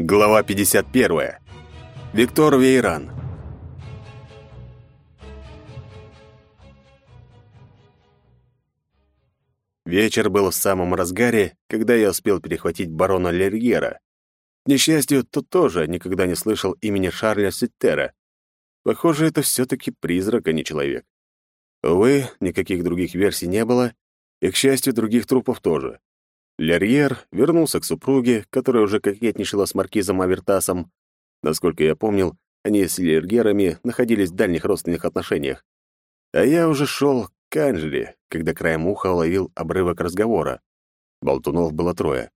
Глава 51. Виктор Вейран. Вечер был в самом разгаре, когда я успел перехватить барона Лерьера. К несчастью, тот тоже никогда не слышал имени Шарля Сеттера. Похоже, это все-таки призрак, а не человек. Увы, никаких других версий не было, и, к счастью, других трупов тоже. Лерьер вернулся к супруге, которая уже кокетничала с маркизом Авертасом. Насколько я помнил, они с Лергерами находились в дальних родственных отношениях. А я уже шел к Анжеле, когда краем уха уловил обрывок разговора. Болтунов было трое.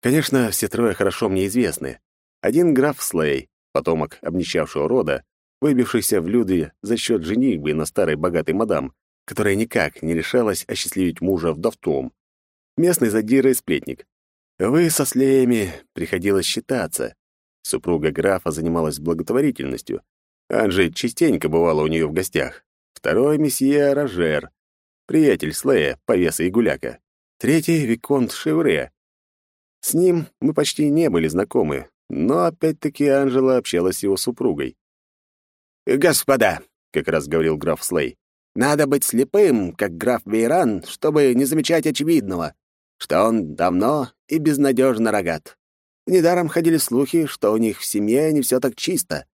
Конечно, все трое хорошо мне известны. Один граф Слей, потомок обнищавшего рода, выбившийся в люди за счет женитьбы на старой богатой мадам, которая никак не решалась осчастливить мужа вдовством. Местный задира и сплетник. Вы со Слеями приходилось считаться. Супруга графа занималась благотворительностью. Анжи частенько бывала у нее в гостях. Второй — месье Рожер, приятель Слея, повеса и гуляка. Третий — Виконт Шевре. С ним мы почти не были знакомы, но опять-таки Анжела общалась с его супругой. «Господа», — как раз говорил граф Слей, — «надо быть слепым, как граф Вейран, чтобы не замечать очевидного, что он давно и безнадежно рогат. Недаром ходили слухи, что у них в семье не все так чисто.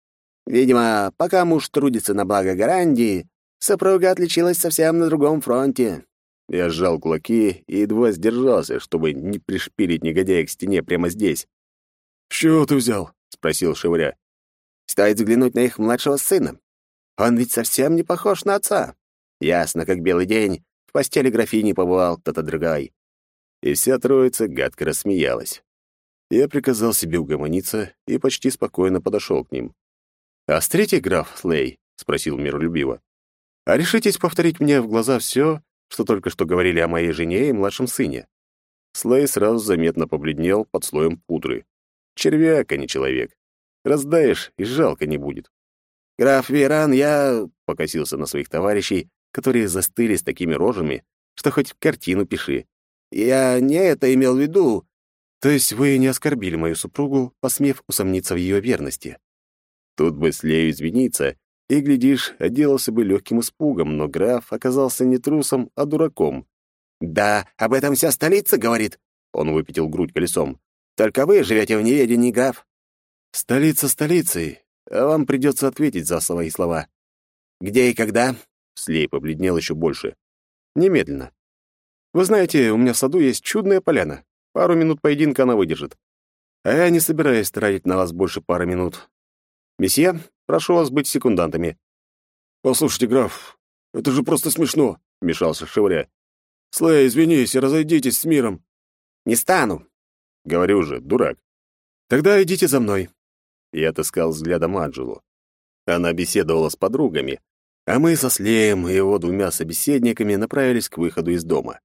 Видимо, пока муж трудится на благо Гарандии, супруга отличилась совсем на другом фронте». Я сжал кулаки и едва сдержался, чтобы не пришпилить негодяя к стене прямо здесь. «С чего ты взял?» — спросил Шевря. Стоит взглянуть на их младшего сына. Он ведь совсем не похож на отца. Ясно, как белый день, в постели графини побывал кто-то другой. И вся троица гадко рассмеялась. Я приказал себе угомониться и почти спокойно подошел к ним. «Острите, граф Слей?» — спросил миролюбиво. «А решитесь повторить мне в глаза все, что только что говорили о моей жене и младшем сыне?» Слей сразу заметно побледнел под слоем пудры. Червяк, а не человек. Раздаешь, и жалко не будет. «Граф Веран, я...» — покосился на своих товарищей, которые застыли с такими рожами, что хоть картину пиши. «Я не это имел в виду». «То есть вы не оскорбили мою супругу, посмев усомниться в ее верности?» Тут бы слею извиниться, и, глядишь, отделался бы легким испугом, но граф оказался не трусом, а дураком. «Да, об этом вся столица говорит», — он выпятил грудь колесом. «Только вы живете в неведении, граф. Столица столицей, а вам придется ответить за свои слова. Где и когда? Слей побледнел еще больше. Немедленно. Вы знаете, у меня в саду есть чудная поляна. Пару минут поединка она выдержит. А я не собираюсь тратить на вас больше пары минут. Месье, прошу вас быть секундантами. Послушайте, граф, это же просто смешно, вмешался Шевря. Слей, извинись и разойдитесь с миром. Не стану. Говорю же, дурак. Тогда идите за мной. Я отыскал взглядом Анджелу. Она беседовала с подругами, а мы со Слеем и его двумя собеседниками направились к выходу из дома.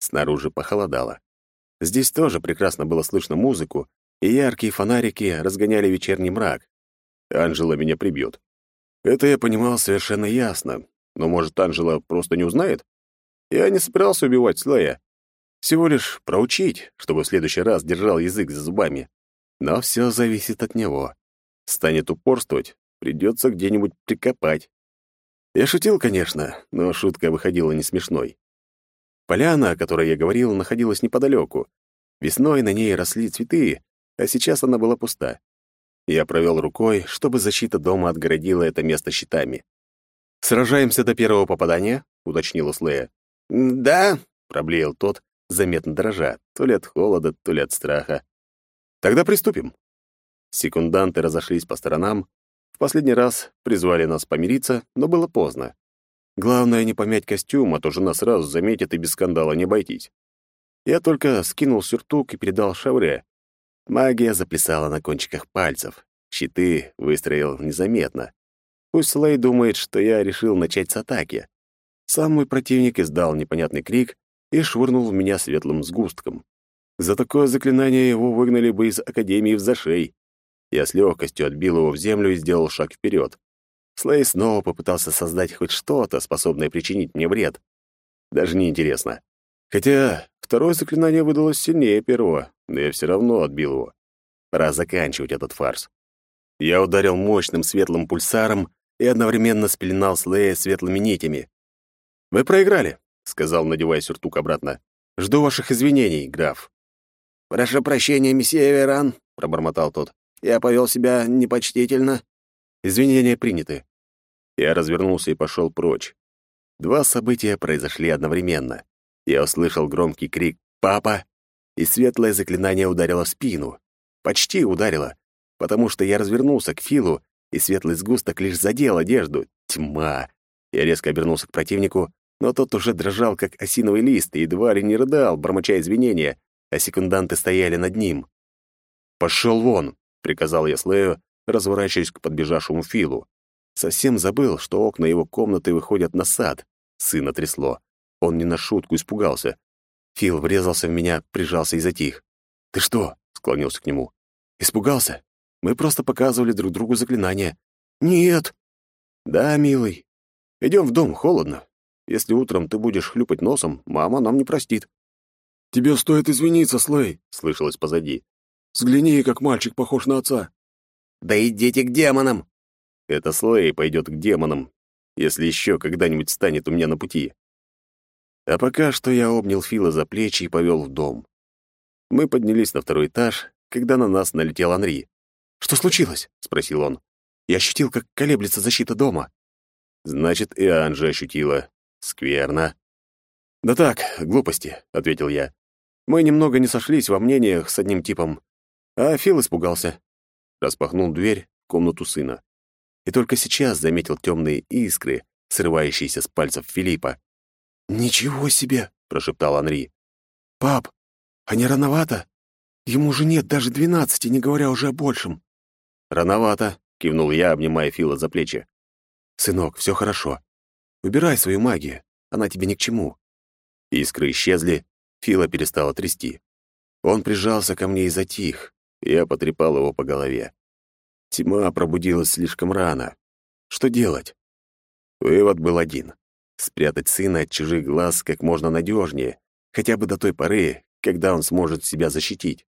Снаружи похолодало. Здесь тоже прекрасно было слышно музыку, и яркие фонарики разгоняли вечерний мрак. Анжела меня прибьет. Это я понимал совершенно ясно, но, может, Анжела просто не узнает? Я не собирался убивать Слея. Всего лишь проучить, чтобы в следующий раз держал язык за зубами. Но все зависит от него. Станет упорствовать, придется где-нибудь прикопать. Я шутил, конечно, но шутка выходила не смешной. Поляна, о которой я говорил, находилась неподалеку. Весной на ней росли цветы, а сейчас она была пуста. Я провел рукой, чтобы защита дома отгородила это место щитами. «Сражаемся до первого попадания?» — уточнил Слея. «Да», — проблеял тот, заметно дрожа, то ли от холода, то ли от страха. «Тогда приступим». Секунданты разошлись по сторонам. В последний раз призвали нас помириться, но было поздно. Главное не помять костюм, а то жена сразу заметит и без скандала не обойтись. Я только скинул сюртук и передал шавре. Магия заплясала на кончиках пальцев. Щиты выстроил незаметно. Пусть Слей думает, что я решил начать с атаки. Сам мой противник издал непонятный крик и швырнул в меня светлым сгустком. За такое заклинание его выгнали бы из Академии в зашей. Я с легкостью отбил его в землю и сделал шаг вперед. Слей снова попытался создать хоть что-то, способное причинить мне вред. Даже не интересно. Хотя второе заклинание выдалось сильнее первого, но я все равно отбил его. Пора заканчивать этот фарс. Я ударил мощным светлым пульсаром и одновременно спеленал Слея светлыми нитями. «Вы проиграли», — сказал, надевая сюртук обратно. «Жду ваших извинений, граф». «Прошу прощения, месье Веран», — пробормотал тот. «Я повел себя непочтительно». «Извинения приняты». Я развернулся и пошел прочь. Два события произошли одновременно. Я услышал громкий крик «Папа!» и светлое заклинание ударило в спину. Почти ударило, потому что я развернулся к Филу, и светлый сгусток лишь задел одежду. Тьма! Я резко обернулся к противнику, но тот уже дрожал, как осиновый лист, и едва ли не рыдал, бормоча извинения, а секунданты стояли над ним. «Пошел вон!» — приказал я Слею, разворачиваясь к подбежавшему Филу. Совсем забыл, что окна его комнаты выходят на сад. Сына трясло. Он не на шутку испугался. Фил врезался в меня, прижался и затих. «Ты что?» — склонился к нему. «Испугался? Мы просто показывали друг другу заклинание». «Нет». «Да, милый. Идем в дом, холодно. Если утром ты будешь хлюпать носом, мама нам не простит». «Тебе стоит извиниться, Слей», — слышалось позади. «Взгляни, как мальчик похож на отца». «Да идите к демонам!» Это Слей пойдет к демонам, если еще когда-нибудь станет у меня на пути. А пока что я обнял Фила за плечи и повел в дом. Мы поднялись на второй этаж, когда на нас налетел Анри. «Что случилось?» — спросил он. «Я ощутил, как колеблется защита дома». «Значит, и Анжи ощутила. Скверно». «Да так, глупости», — ответил я. «Мы немного не сошлись во мнениях с одним типом, а Фил испугался». Распахнул дверь в комнату сына. И только сейчас заметил темные искры, срывающиеся с пальцев Филиппа. «Ничего себе!» — прошептал Анри. «Пап, а не рановато? Ему же нет даже двенадцати, не говоря уже о большем». «Рановато», — кивнул я, обнимая Фила за плечи. «Сынок, все хорошо. Убирай свою магию, она тебе ни к чему». Искры исчезли, Фила перестала трясти. Он прижался ко мне и затих, я потрепал его по голове. Тьма пробудилась слишком рано. Что делать? Вывод был один спрятать сына от чужих глаз как можно надежнее, хотя бы до той поры, когда он сможет себя защитить.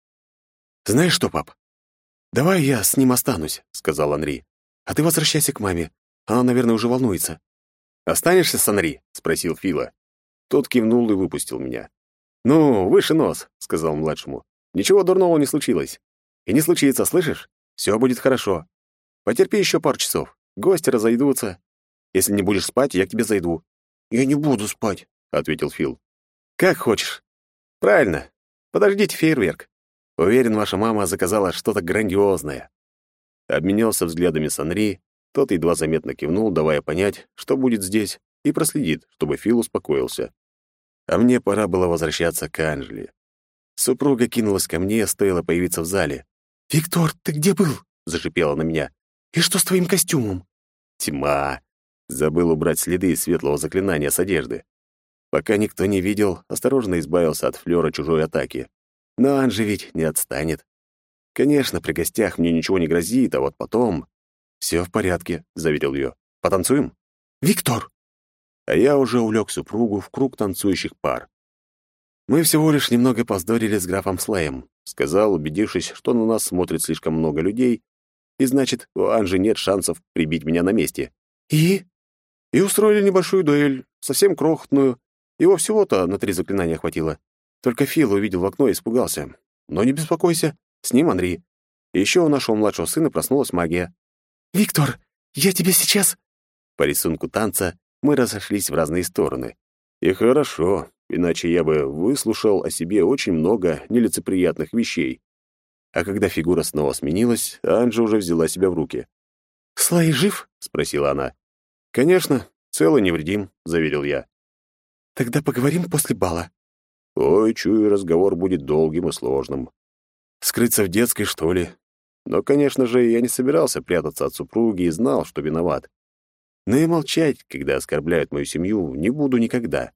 «Знаешь что, пап? Давай я с ним останусь», — сказал Анри. «А ты возвращайся к маме. Она, наверное, уже волнуется». «Останешься с Анри?» — спросил Фила. Тот кивнул и выпустил меня. «Ну, выше нос», — сказал младшему. «Ничего дурного не случилось. И не случится, слышишь? Все будет хорошо. Потерпи еще пару часов. Гости разойдутся. Если не будешь спать, я к тебе зайду. «Я не буду спать», — ответил Фил. «Как хочешь. Правильно. Подождите фейерверк. Уверен, ваша мама заказала что-то грандиозное». Обменялся взглядами с Анри, тот едва заметно кивнул, давая понять, что будет здесь, и проследит, чтобы Фил успокоился. А мне пора было возвращаться к Анжели. Супруга кинулась ко мне, стоило появиться в зале. «Виктор, ты где был?» — зашипела на меня. «И что с твоим костюмом?» «Тьма. Забыл убрать следы светлого заклинания с одежды. Пока никто не видел, осторожно избавился от флёра чужой атаки. Но Анжи ведь не отстанет. Конечно, при гостях мне ничего не грозит, а вот потом... Все в порядке», — заверил ее. «Потанцуем?» «Виктор!» А я уже увлек супругу в круг танцующих пар. «Мы всего лишь немного поздорили с графом Слеем», — сказал, убедившись, что на нас смотрит слишком много людей, и значит, у Анжи нет шансов прибить меня на месте. «И?» и устроили небольшую дуэль, совсем крохотную. Его всего-то на три заклинания хватило. Только Фил увидел в окно и испугался. Но не беспокойся, с ним Анри. И еще у нашего младшего сына проснулась магия. «Виктор, я тебе сейчас...» По рисунку танца мы разошлись в разные стороны. И хорошо, иначе я бы выслушал о себе очень много нелицеприятных вещей. А когда фигура снова сменилась, Анжа уже взяла себя в руки. «Слай жив?» — спросила она. «Конечно, целый невредим», — заверил я. «Тогда поговорим после бала». Ой, чую, разговор будет долгим и сложным. Скрыться в детской, что ли? Но, конечно же, я не собирался прятаться от супруги и знал, что виноват. Но и молчать, когда оскорбляют мою семью, не буду никогда.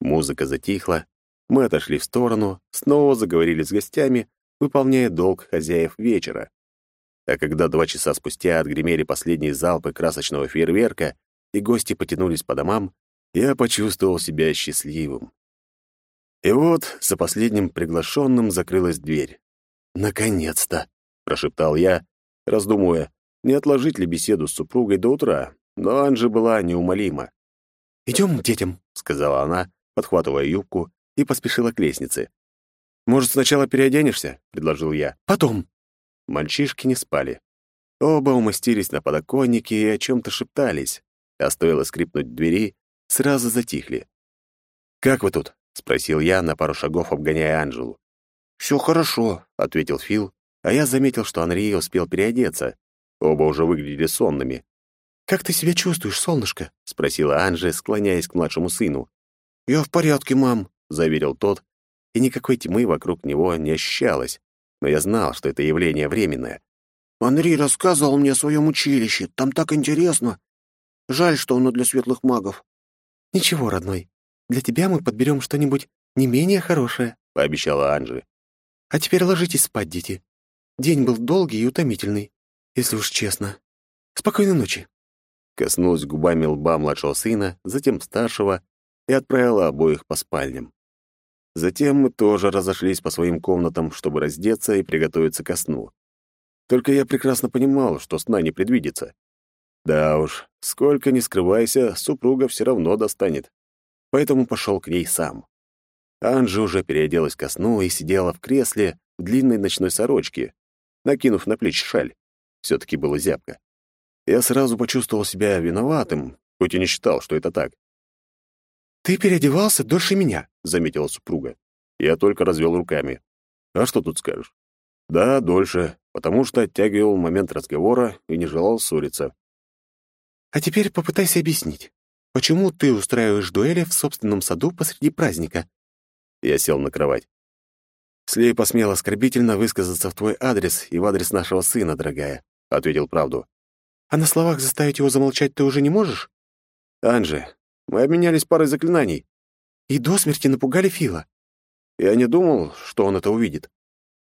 Музыка затихла, мы отошли в сторону, снова заговорили с гостями, выполняя долг хозяев вечера. А когда два часа спустя отгремели последние залпы красочного фейерверка, и гости потянулись по домам, я почувствовал себя счастливым. И вот за последним приглашенным закрылась дверь. «Наконец-то!» — прошептал я, раздумывая, не отложить ли беседу с супругой до утра, но Анжи была неумолима. «Идем к детям», — сказала она, подхватывая юбку, и поспешила к лестнице. «Может, сначала переоденешься?» — предложил я. «Потом». Мальчишки не спали. Оба умостились на подоконнике и о чем-то шептались, а стоило скрипнуть двери, сразу затихли. «Как вы тут?» — спросил я, на пару шагов обгоняя Анжелу. «Все хорошо», — ответил Фил, а я заметил, что Анри успел переодеться. Оба уже выглядели сонными. «Как ты себя чувствуешь, солнышко?» — спросила Анжи, склоняясь к младшему сыну. «Я в порядке, мам», — заверил тот, и никакой тьмы вокруг него не ощущалось, но я знал, что это явление временное. «Анри рассказывал мне о своем училище, там так интересно. Жаль, что оно для светлых магов». «Ничего, родной, для тебя мы подберем что-нибудь не менее хорошее», — пообещала Анжи. «А теперь ложитесь спать, дети. День был долгий и утомительный, если уж честно. Спокойной ночи». Коснулась губами лба младшего сына, затем старшего, и отправила обоих по спальням. Затем мы тоже разошлись по своим комнатам, чтобы раздеться и приготовиться ко сну. Только я прекрасно понимал, что сна не предвидится. Да уж, сколько ни скрывайся, супруга все равно достанет. Поэтому пошел к ней сам. Анжи уже переоделась ко сну и сидела в кресле в длинной ночной сорочке, накинув на плечи шаль. Все-таки было зябко. Я сразу почувствовал себя виноватым, хоть и не считал, что это так. «Ты переодевался дольше меня», — заметила супруга. Я только развел руками. «А что тут скажешь?» «Да, дольше, потому что оттягивал момент разговора и не желал ссориться». «А теперь попытайся объяснить, почему ты устраиваешь дуэли в собственном саду посреди праздника?» Я сел на кровать. «Слей посмел оскорбительно высказаться в твой адрес и в адрес нашего сына, дорогая», — ответил правду. «А на словах заставить его замолчать ты уже не можешь?» «Анже, мы обменялись парой заклинаний. И до смерти напугали Фила. Я не думал, что он это увидит.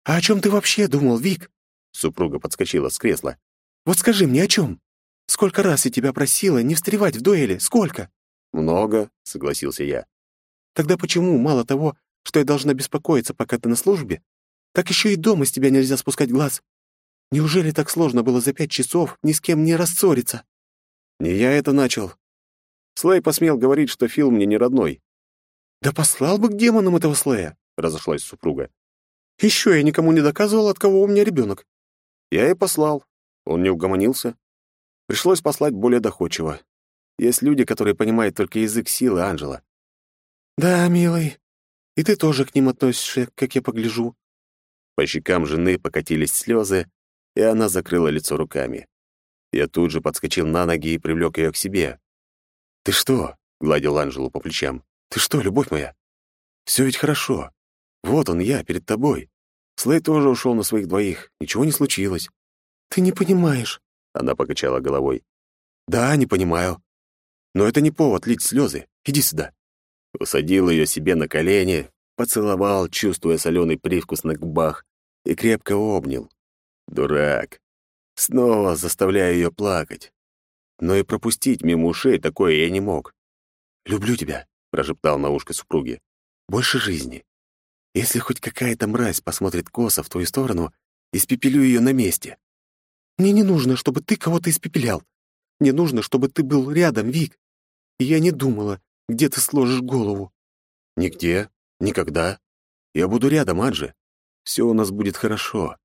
А о чем ты вообще думал, Вик? Супруга подскочила с кресла. Вот скажи мне, о чем? Сколько раз я тебя просила не встревать в дуэли? Сколько? Много, согласился я. Тогда почему мало того, что я должна беспокоиться, пока ты на службе, так еще и дома с тебя нельзя спускать глаз? Неужели так сложно было за пять часов ни с кем не рассориться? Не я это начал, Слей посмел говорить, что Фил мне не родной. «Да послал бы к демонам этого Слея!» — разошлась супруга. «Еще я никому не доказывал, от кого у меня ребенок». Я и послал. Он не угомонился. Пришлось послать более доходчиво. Есть люди, которые понимают только язык силы Анжела. «Да, милый, и ты тоже к ним относишься, как я погляжу». По щекам жены покатились слезы, и она закрыла лицо руками. Я тут же подскочил на ноги и привлек ее к себе. «Ты что?» — гладил Анжелу по плечам. «Ты что, любовь моя? Все ведь хорошо. Вот он я, перед тобой. Слей тоже ушел на своих двоих. Ничего не случилось». «Ты не понимаешь», — она покачала головой. «Да, не понимаю. Но это не повод лить слезы. Иди сюда». Усадил ее себе на колени, поцеловал, чувствуя соленый привкус на губах, и крепко обнял. Дурак. Снова заставляю ее плакать но и пропустить мимо ушей такое я не мог. «Люблю тебя», — прошептал на ушко супруги. «Больше жизни. Если хоть какая-то мразь посмотрит косо в твою сторону, испепелю ее на месте». «Мне не нужно, чтобы ты кого-то испепелял. Мне нужно, чтобы ты был рядом, Вик. И я не думала, где ты сложишь голову». «Нигде. Никогда. Я буду рядом, Анджи. Все у нас будет хорошо.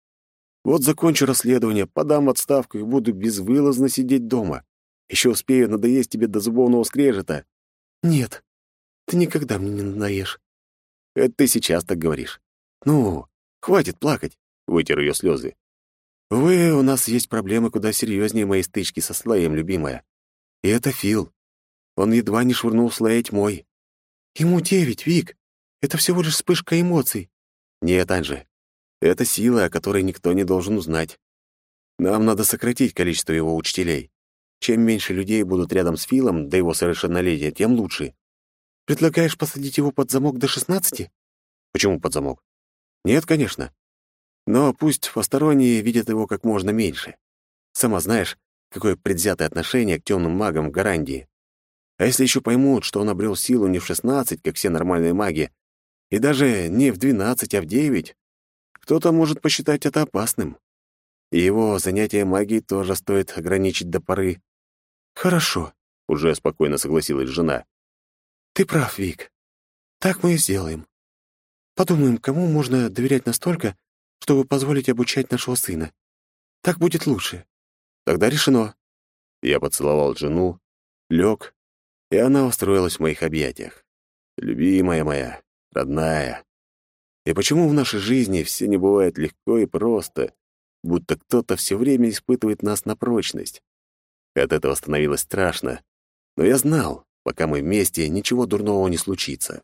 Вот закончу расследование, подам отставку и буду безвылазно сидеть дома. Еще успею надоесть тебе до зубовного скрежета». «Нет, ты никогда мне не надоешь». «Это ты сейчас так говоришь. Ну, хватит плакать», — вытер ее слезы. «Вы, у нас есть проблемы куда серьезнее моей стычки со Слоем, любимая. И это Фил. Он едва не швырнул Слоя тьмой». «Ему девять, Вик. Это всего лишь вспышка эмоций». «Нет, Анже, это сила, о которой никто не должен узнать. Нам надо сократить количество его учителей. Чем меньше людей будут рядом с Филом до его совершеннолетия, тем лучше. Предлагаешь посадить его под замок до шестнадцати? Почему под замок? Нет, конечно. Но пусть посторонние видят его как можно меньше. Сама знаешь, какое предвзятое отношение к темным магам в Гарандии. А если еще поймут, что он обрел силу не в шестнадцать, как все нормальные маги, и даже не в двенадцать, а в девять, Кто-то может посчитать это опасным. И его занятие магией тоже стоит ограничить до поры. «Хорошо», — уже спокойно согласилась жена. «Ты прав, Вик. Так мы и сделаем. Подумаем, кому можно доверять настолько, чтобы позволить обучать нашего сына. Так будет лучше. Тогда решено». Я поцеловал жену, лег, и она устроилась в моих объятиях. Любимая моя, родная. И почему в нашей жизни все не бывает легко и просто, будто кто-то все время испытывает нас на прочность? От этого становилось страшно, но я знал, пока мы вместе, ничего дурного не случится.